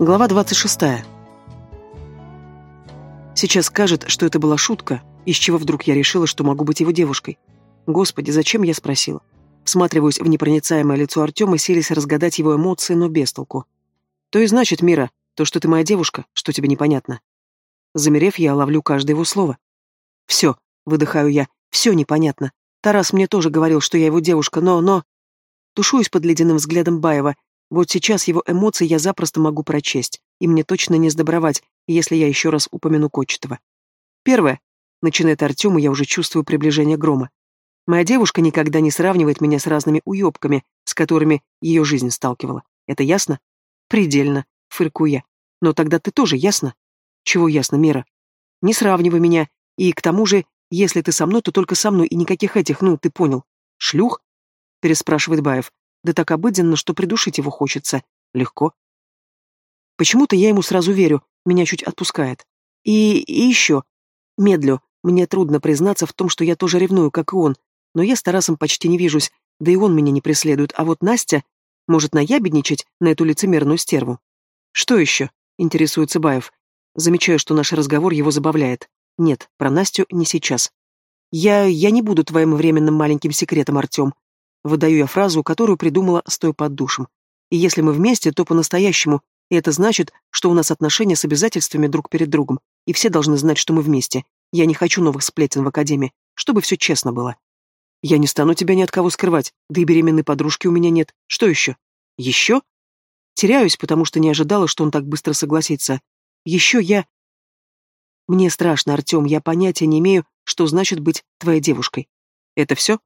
Глава 26. Сейчас скажет, что это была шутка, из чего вдруг я решила, что могу быть его девушкой. Господи, зачем я спросила? Всматриваюсь в непроницаемое лицо Артема, селись разгадать его эмоции, но без толку. То и значит, Мира, то, что ты моя девушка, что тебе непонятно. Замерев, я ловлю каждое его слово. Все, выдыхаю я, все непонятно. Тарас мне тоже говорил, что я его девушка, но, но... Тушуюсь под ледяным взглядом Баева, вот сейчас его эмоции я запросто могу прочесть, и мне точно не сдобровать, если я еще раз упомяну Кочетова. Первое. Начинает Артем, и я уже чувствую приближение грома. Моя девушка никогда не сравнивает меня с разными уебками, с которыми ее жизнь сталкивала. Это ясно? Предельно, фыркую я. Но тогда ты тоже ясно? Чего ясно, Мира? Не сравнивай меня, и к тому же, если ты со мной, то только со мной, и никаких этих, ну, ты понял. Шлюх? Переспрашивает Баев. Да так обыденно, что придушить его хочется. Легко. Почему-то я ему сразу верю, меня чуть отпускает. И, и еще. Медлю. Мне трудно признаться в том, что я тоже ревную, как и он. Но я с Тарасом почти не вижусь, да и он меня не преследует. А вот Настя может наябедничать на эту лицемерную стерву. Что еще? Интересуется Баев. Замечаю, что наш разговор его забавляет. Нет, про Настю не сейчас. Я... я не буду твоим временным маленьким секретом, Артем. Выдаю я фразу, которую придумала, стоя под душем. И если мы вместе, то по-настоящему, и это значит, что у нас отношения с обязательствами друг перед другом, и все должны знать, что мы вместе. Я не хочу новых сплетен в академии, чтобы все честно было. Я не стану тебя ни от кого скрывать, да и беременной подружки у меня нет. Что еще? Еще? Теряюсь, потому что не ожидала, что он так быстро согласится. Еще я... Мне страшно, Артем, я понятия не имею, что значит быть твоей девушкой. Это все?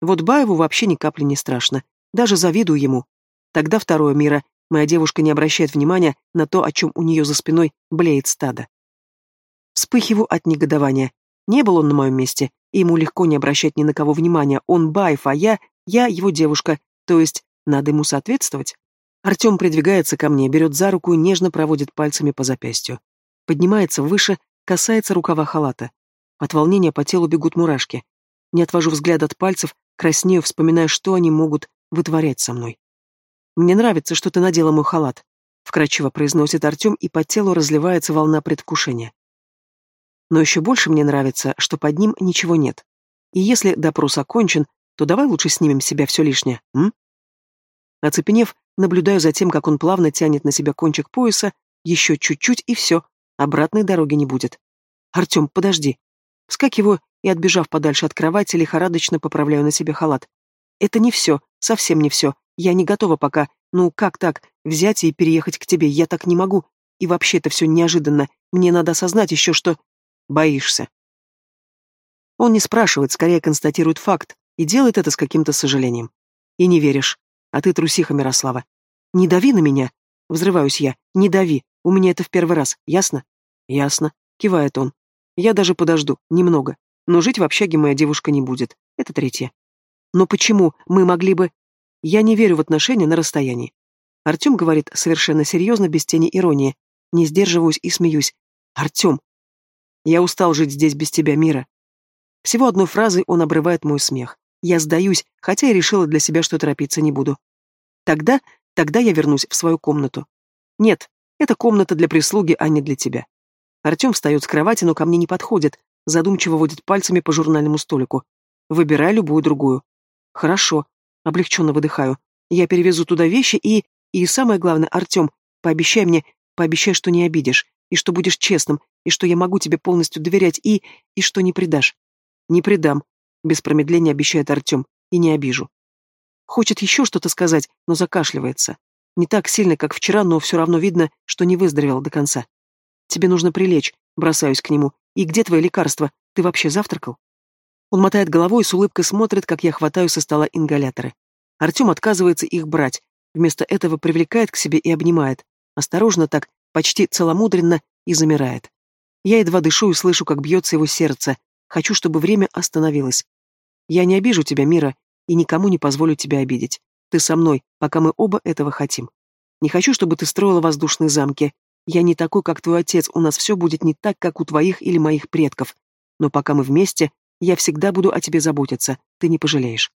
Вот Баеву вообще ни капли не страшно. Даже завидую ему. Тогда второе мира. Моя девушка не обращает внимания на то, о чем у нее за спиной блеет стадо. Вспыхиваю от негодования. Не был он на моем месте, и ему легко не обращать ни на кого внимания. Он Баев, а я... Я его девушка. То есть, надо ему соответствовать. Артем придвигается ко мне, берет за руку и нежно проводит пальцами по запястью. Поднимается выше, касается рукава халата. От волнения по телу бегут мурашки. Не отвожу взгляд от пальцев, краснею, вспоминая, что они могут вытворять со мной. «Мне нравится, что ты надела мой халат», — вкрадчиво произносит Артем, и по телу разливается волна предвкушения. Но еще больше мне нравится, что под ним ничего нет. И если допрос окончен, то давай лучше снимем с себя все лишнее, м? Оцепенев, наблюдаю за тем, как он плавно тянет на себя кончик пояса, еще чуть-чуть, и все, обратной дороги не будет. «Артем, подожди». Вскакиваю и, отбежав подальше от кровати, лихорадочно поправляю на себе халат. Это не все, совсем не все. Я не готова пока. Ну, как так? Взять и переехать к тебе я так не могу. И вообще это все неожиданно. Мне надо осознать еще, что... Боишься. Он не спрашивает, скорее констатирует факт, и делает это с каким-то сожалением. И не веришь. А ты трусиха, Мирослава. Не дави на меня. Взрываюсь я. Не дави. У меня это в первый раз. Ясно? Ясно. Кивает он. Я даже подожду. Немного. Но жить в общаге моя девушка не будет. Это третье. Но почему мы могли бы... Я не верю в отношения на расстоянии. Артем говорит совершенно серьезно, без тени иронии. Не сдерживаюсь и смеюсь. Артем! Я устал жить здесь без тебя, Мира. Всего одной фразой он обрывает мой смех. Я сдаюсь, хотя и решила для себя, что торопиться не буду. Тогда, тогда я вернусь в свою комнату. Нет, это комната для прислуги, а не для тебя. Артем встает с кровати, но ко мне не подходит, задумчиво водит пальцами по журнальному столику. Выбирай любую другую. Хорошо. Облегченно выдыхаю. Я перевезу туда вещи и... И самое главное, Артем, пообещай мне, пообещай, что не обидишь, и что будешь честным, и что я могу тебе полностью доверять, и... и что не предашь. Не предам, без промедления обещает Артем, и не обижу. Хочет еще что-то сказать, но закашливается. Не так сильно, как вчера, но все равно видно, что не выздоровел до конца. Тебе нужно прилечь, бросаюсь к нему. И где твои лекарства? Ты вообще завтракал? Он мотает головой и с улыбкой смотрит, как я хватаю со стола ингаляторы. Артем отказывается их брать, вместо этого привлекает к себе и обнимает. Осторожно так, почти целомудренно, и замирает. Я едва дышу и слышу, как бьется его сердце. Хочу, чтобы время остановилось. Я не обижу тебя, Мира, и никому не позволю тебя обидеть. Ты со мной, пока мы оба этого хотим. Не хочу, чтобы ты строила воздушные замки. Я не такой, как твой отец, у нас все будет не так, как у твоих или моих предков. Но пока мы вместе, я всегда буду о тебе заботиться, ты не пожалеешь.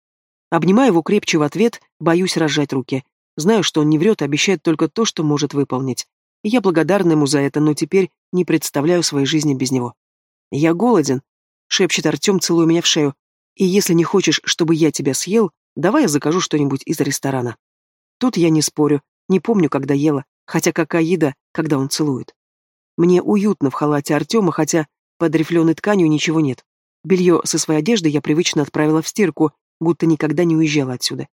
Обнимаю его крепче в ответ, боюсь разжать руки. Знаю, что он не врет и обещает только то, что может выполнить. я благодарна ему за это, но теперь не представляю своей жизни без него. «Я голоден», — шепчет Артем, целуя меня в шею. «И если не хочешь, чтобы я тебя съел, давай я закажу что-нибудь из ресторана». Тут я не спорю, не помню, когда ела, хотя какая еда, когда он целует. Мне уютно в халате Артема, хотя под рифленой тканью ничего нет. Белье со своей одеждой я привычно отправила в стирку, будто никогда не уезжала отсюда.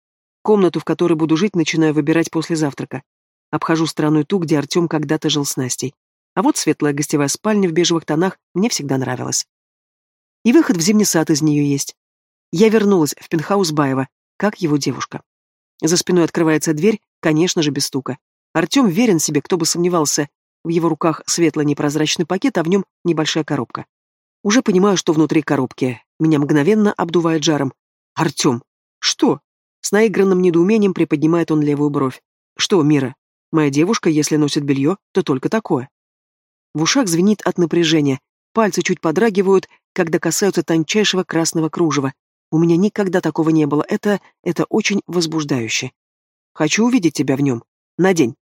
Комнату, в которой буду жить, начинаю выбирать после завтрака. Обхожу стороной ту, где Артем когда-то жил с Настей. А вот светлая гостевая спальня в бежевых тонах мне всегда нравилась. И выход в зимний сад из нее есть. Я вернулась в пентхаус Баева, как его девушка. За спиной открывается дверь, конечно же, без стука. Артем верен себе, кто бы сомневался. В его руках светлый непрозрачный пакет, а в нем небольшая коробка. Уже понимаю, что внутри коробки. Меня мгновенно обдувает жаром. «Артем! Что?» С наигранным недоумением приподнимает он левую бровь. «Что, Мира? Моя девушка, если носит белье, то только такое». В ушах звенит от напряжения, пальцы чуть подрагивают, когда касаются тончайшего красного кружева. У меня никогда такого не было, это... это очень возбуждающе. Хочу увидеть тебя в нем. Надень.